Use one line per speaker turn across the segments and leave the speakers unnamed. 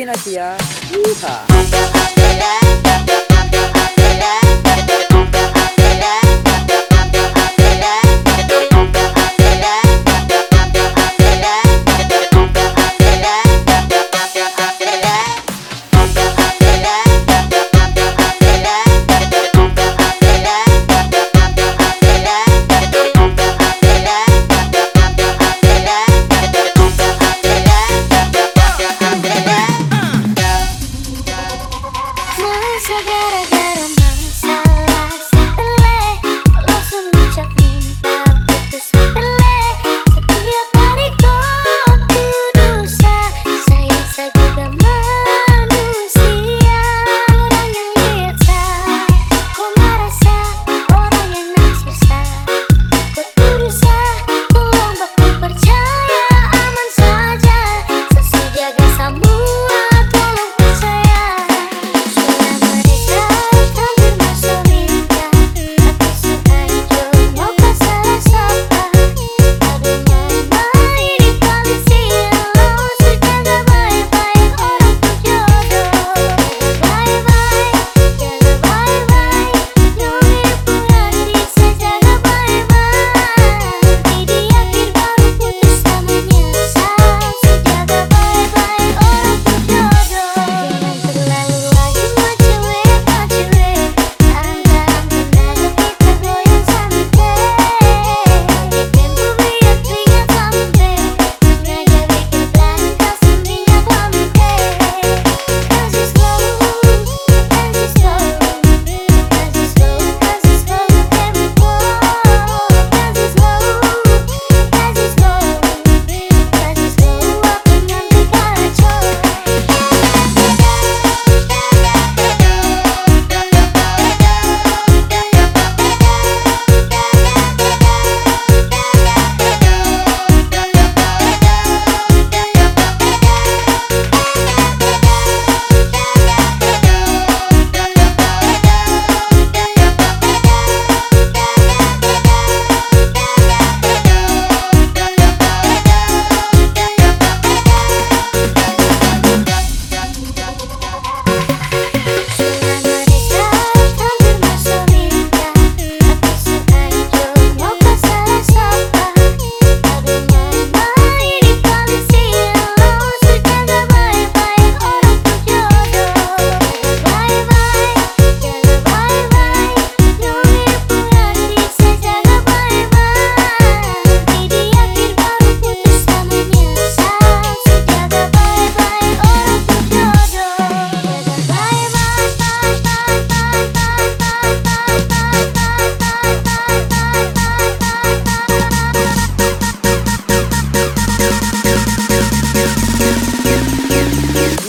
Novina Sia Yuka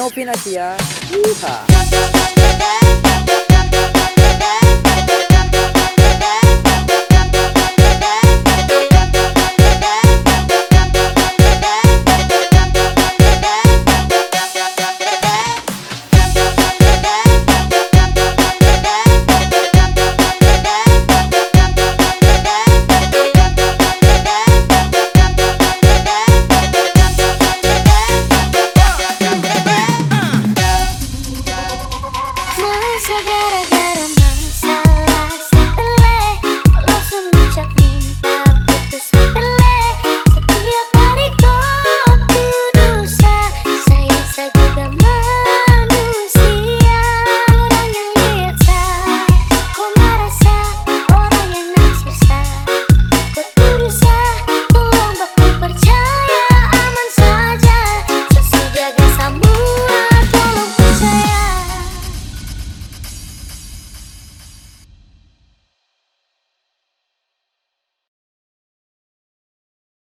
No Pinasia. Yeehaw. get it.